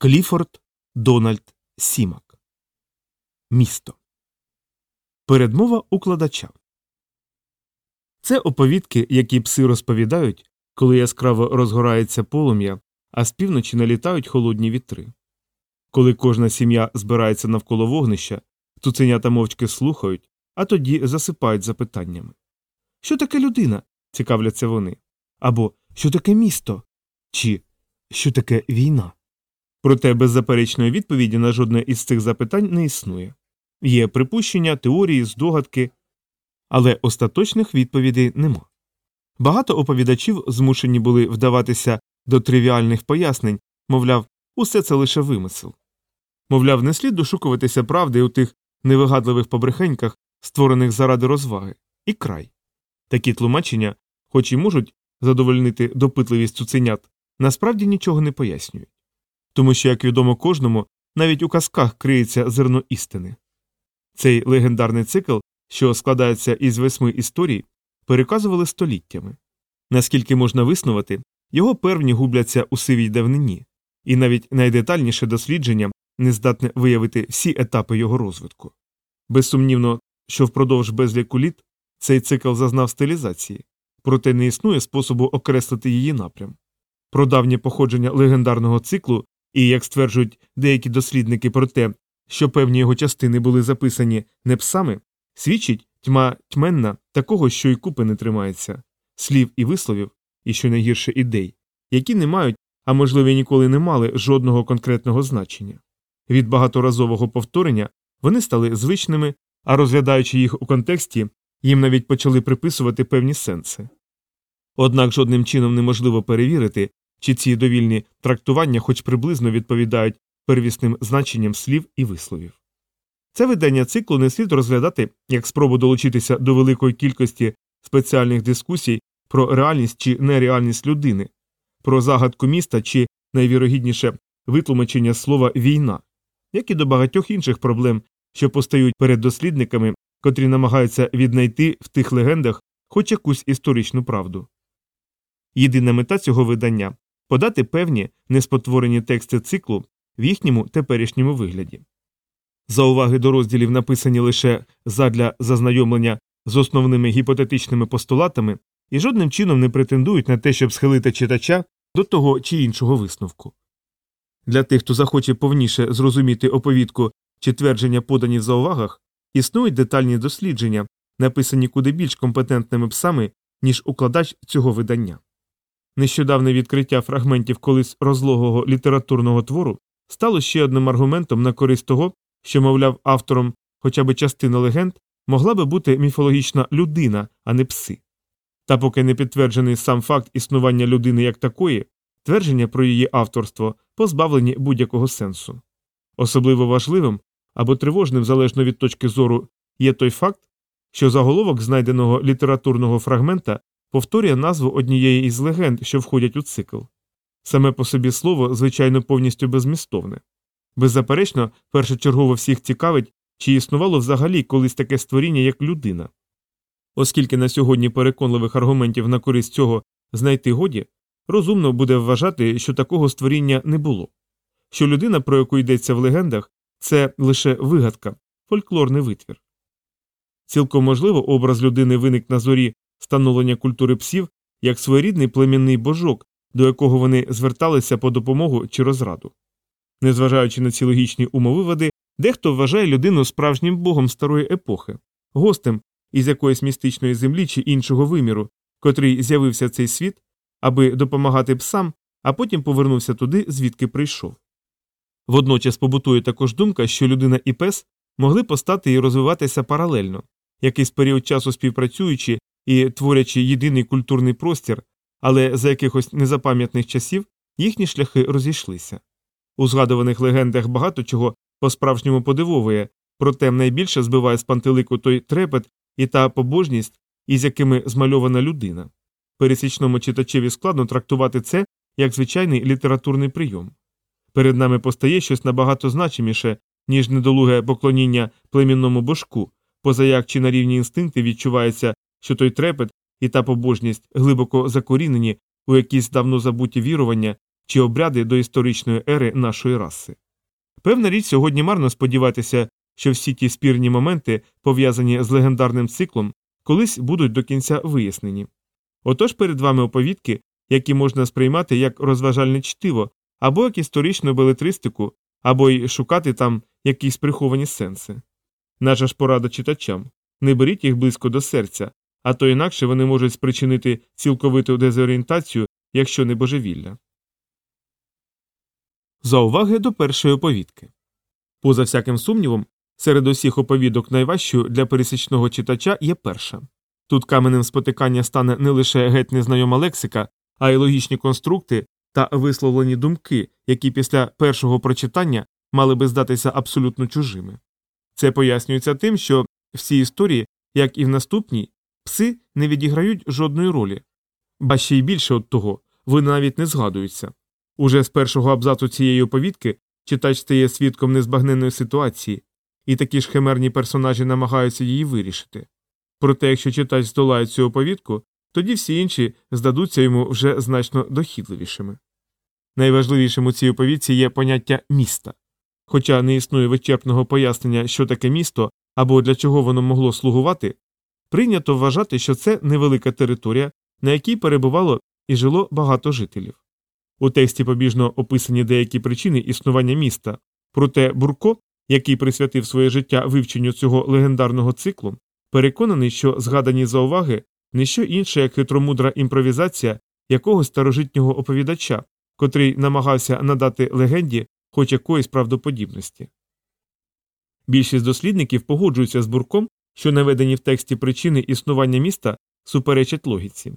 Кліфорд Дональд Сімак. Місто. Передмова укладача. Це оповідки, які пси розповідають, коли яскраво розгорається полум'я, а з півночі налітають холодні вітри. Коли кожна сім'я збирається навколо вогнища, цуценята мовчки слухають, а тоді засипають запитаннями. Що таке людина? цікавляться вони. Або що таке місто? Чи що таке війна? Проте беззаперечної відповіді на жодне із цих запитань не існує. Є припущення, теорії, здогадки, але остаточних відповідей нема. Багато оповідачів змушені були вдаватися до тривіальних пояснень, мовляв, усе це лише вимисел. Мовляв, не слід дошукуватися правди у тих невигадливих побрехеньках, створених заради розваги, і край. Такі тлумачення, хоч і можуть задовольнити допитливість цуценят, насправді нічого не пояснюють тому що, як відомо кожному, навіть у казках криється зерно істини. Цей легендарний цикл, що складається із восьми історій, переказували століттями. Наскільки можна виснувати, його первні губляться у сивій давнині, і навіть найдетальніше дослідження не здатне виявити всі етапи його розвитку. Безсумнівно, що впродовж безліку літ цей цикл зазнав стилізації, проте не існує способу окреслити її напрям. Про давнє походження легендарного циклу і як стверджують деякі дослідники про те, що певні його частини були записані не псами, свідчить тьма тьменна такого, що й купи не тримається, слів і висловів, і що найгірше ідей, які не мають, а можливо ніколи не мали жодного конкретного значення. Від багаторазового повторення вони стали звичними, а розглядаючи їх у контексті, їм навіть почали приписувати певні сенси. Однак жодним чином неможливо перевірити, чи ці довільні трактування хоч приблизно відповідають первісним значенням слів і висловів. Це видання циклу не слід розглядати як спробу долучитися до великої кількості спеціальних дискусій про реальність чи нереальність людини, про загадку міста чи найвірогідніше витлумачення слова війна, як і до багатьох інших проблем, що постають перед дослідниками, котрі намагаються віднайти в тих легендах хоч якусь історичну правду. Єдина мета цього видання подати певні неспотворені тексти циклу в їхньому теперішньому вигляді. Зауваги до розділів написані лише задля зазнайомлення з основними гіпотетичними постулатами і жодним чином не претендують на те, щоб схилити читача до того чи іншого висновку. Для тих, хто захоче повніше зрозуміти оповідку чи твердження подані в заувагах, існують детальні дослідження, написані куди більш компетентними псами, ніж укладач цього видання. Нещодавне відкриття фрагментів колись розлогого літературного твору стало ще одним аргументом на користь того, що, мовляв, автором хоча б частина легенд могла би бути міфологічна людина, а не пси. Та поки не підтверджений сам факт існування людини як такої, твердження про її авторство позбавлені будь-якого сенсу. Особливо важливим або тривожним залежно від точки зору є той факт, що заголовок знайденого літературного фрагмента повторює назву однієї із легенд, що входять у цикл. Саме по собі слово, звичайно, повністю безмістовне. Беззаперечно, першочергово всіх цікавить, чи існувало взагалі колись таке створіння, як людина. Оскільки на сьогодні переконливих аргументів на користь цього знайти годі, розумно буде вважати, що такого створіння не було, що людина, про яку йдеться в легендах, це лише вигадка, фольклорний витвір. Цілком можливо, образ людини виник на зорі становлення культури псів як своєрідний племінний божок, до якого вони зверталися по допомогу чи розраду. Незважаючи на ці логічні умовиводи, дехто вважає людину справжнім богом старої епохи, гостем із якоїсь містичної землі чи іншого виміру, котрий з'явився цей світ, аби допомагати псам, а потім повернувся туди, звідки прийшов. Водночас побутує також думка, що людина і пес могли постати і розвиватися паралельно, якийсь період часу співпрацюючи і творячи єдиний культурний простір, але за якихось незапам'ятних часів їхні шляхи розійшлися. У згадуваних легендах багато чого по справжньому подивовує, проте найбільше збиває з пантелику той трепет і та побожність, із якими змальована людина. Пересічному читачеві складно трактувати це як звичайний літературний прийом. Перед нами постає щось набагато значиміше, ніж недолуге поклоніння племінному божку, поза як чи на рівні інстинкти відчувається що той трепет і та побожність глибоко закорінені у якісь давно забуті вірування чи обряди до історичної ери нашої раси. Певна річ, сьогодні марно сподіватися, що всі ті спірні моменти, пов'язані з легендарним циклом, колись будуть до кінця вияснені. Отож перед вами оповідки, які можна сприймати як розважальне чтиво, або як історичну белетристику, або й шукати там якісь приховані сенси. Наша ж порада читачам не беріть їх близько до серця, а то інакше вони можуть спричинити цілковиту дезорієнтацію, якщо не божевілля. Зауваги до першої оповідки. Поза всяким сумнівом, серед усіх оповідок найважчою для пересічного читача є перша. Тут каменем спотикання стане не лише геть незнайома лексика, а й логічні конструкти та висловлені думки, які після першого прочитання мали би здатися абсолютно чужими. Це пояснюється тим, що всі історії, як і в наступній, пси не відіграють жодної ролі, ба ще й більше от того, вони навіть не згадуються. Уже з першого абзацу цієї оповідки читач стає свідком незбагненної ситуації, і такі ж химерні персонажі намагаються її вирішити. Проте, якщо читач здолає цю оповідку, тоді всі інші здадуться йому вже значно дохідливішими. Найважливішим у цій оповідці є поняття міста. Хоча не існує вичерпного пояснення, що таке місто або для чого воно могло слугувати, прийнято вважати, що це невелика територія, на якій перебувало і жило багато жителів. У тексті побіжно описані деякі причини існування міста, проте Бурко, який присвятив своє життя вивченню цього легендарного циклу, переконаний, що згадані зауваги не що інше, як хитромудра імпровізація якогось старожитнього оповідача, котрий намагався надати легенді хоч якоїсь правдоподібності. Більшість дослідників погоджуються з бурком, що наведені в тексті причини існування міста суперечать логіці.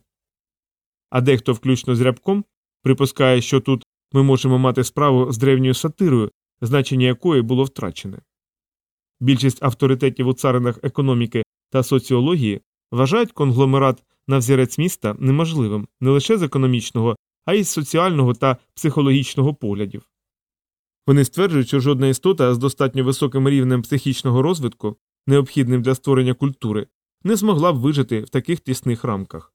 А дехто, включно з рябком, припускає, що тут ми можемо мати справу з древньою сатирою, значення якої було втрачене. Більшість авторитетів у царинах економіки та соціології вважають конгломерат на взірець міста неможливим не лише з економічного, а й з соціального та психологічного поглядів. Вони стверджують, що жодна істота з достатньо високим рівнем психічного розвитку, необхідним для створення культури, не змогла б вижити в таких тісних рамках.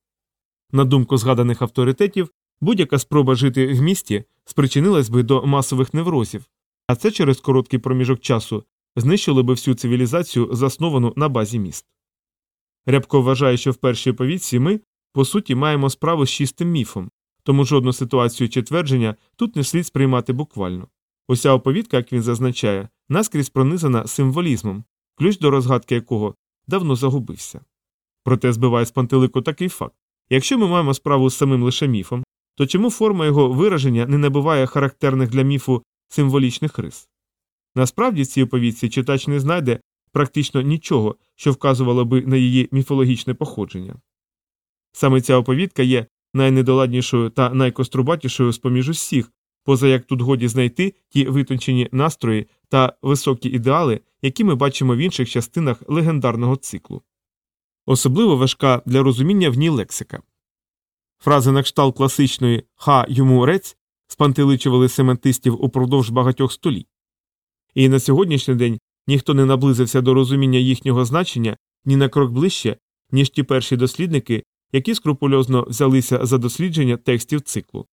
На думку згаданих авторитетів, будь-яка спроба жити в місті спричинилась би до масових неврозів, а це через короткий проміжок часу знищило би всю цивілізацію, засновану на базі міст. Рябко вважає, що в першій повідці ми, по суті, маємо справу з чистим міфом, тому жодну ситуацію чи твердження тут не слід сприймати буквально. Уся оповідка, як він зазначає, наскрізь пронизана символізмом, ключ до розгадки якого давно загубився. Проте збиває з пантелику такий факт якщо ми маємо справу з самим лише міфом, то чому форма його вираження не набуває характерних для міфу символічних рис? Насправді в цій оповідці читач не знайде практично нічого, що вказувало би на її міфологічне походження. Саме ця оповідка є найнедоладнішою та найкострубатішою з поміж усіх, поза як тут годі знайти ті витончені настрої та високі ідеали, які ми бачимо в інших частинах легендарного циклу. Особливо важка для розуміння в ній лексика. Фрази на кшталт класичної ха йому рець спантеличували семантистів упродовж багатьох століть. І на сьогоднішній день ніхто не наблизився до розуміння їхнього значення ні на крок ближче, ніж ті перші дослідники, які скрупульозно взялися за дослідження текстів циклу.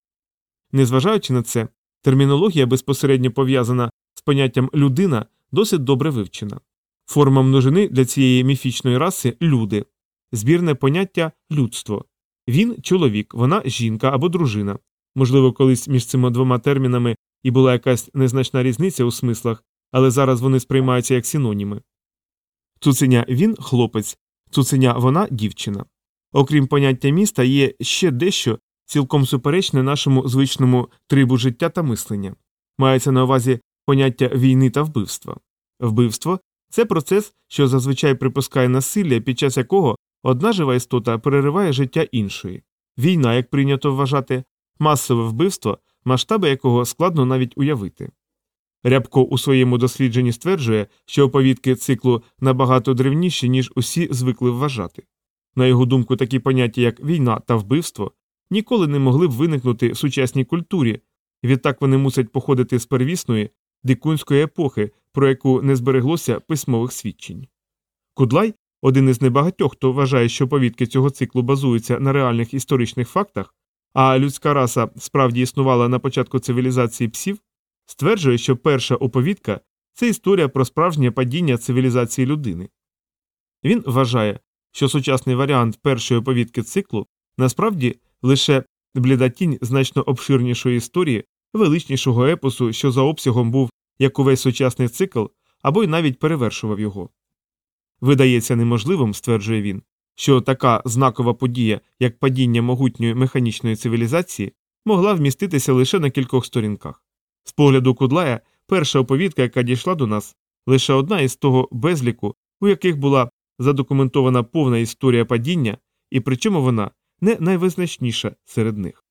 Незважаючи на це, термінологія безпосередньо пов'язана з поняттям людина досить добре вивчена. Форма множини для цієї міфічної раси люди, збірне поняття людство. Він чоловік, вона жінка або дружина. Можливо, колись між цими двома термінами і була якась незначна різниця у смислах, але зараз вони сприймаються як синоніми. Цуценя він хлопець, цуценя вона дівчина. Окрім поняття міста, є ще дещо цілком суперечне нашому звичному трибу життя та мислення. Мається на увазі поняття війни та вбивства. Вбивство це процес, що зазвичай припускає насилля, під час якого одна жива істота перериває життя іншої. Війна, як прийнято вважати, масове вбивство, масштаби якого складно навіть уявити. Рябко у своєму дослідженні стверджує, що оповідки циклу набагато древніші, ніж усі звикли вважати. На його думку, такі поняття, як війна та вбивство, ніколи не могли б виникнути в сучасній культурі, відтак вони мусять походити з первісної дикунської епохи, про яку не збереглося письмових свідчень. Кудлай, один із небагатьох, хто вважає, що повідки цього циклу базуються на реальних історичних фактах, а людська раса справді існувала на початку цивілізації псів, стверджує, що перша оповідка це історія про справжнє падіння цивілізації людини. Він вважає, що сучасний варіант першої оповідки циклу насправді лише бліда тінь значно обширнішої історії, величнішого епосу, що за обсягом був як увесь сучасний цикл, або й навіть перевершував його. Видається неможливим, стверджує він, що така знакова подія, як падіння могутньої механічної цивілізації, могла вміститися лише на кількох сторінках. З погляду Кудлая, перша оповідка, яка дійшла до нас, лише одна із того безліку, у яких була задокументована повна історія падіння, і причому вона не найвизначніша серед них.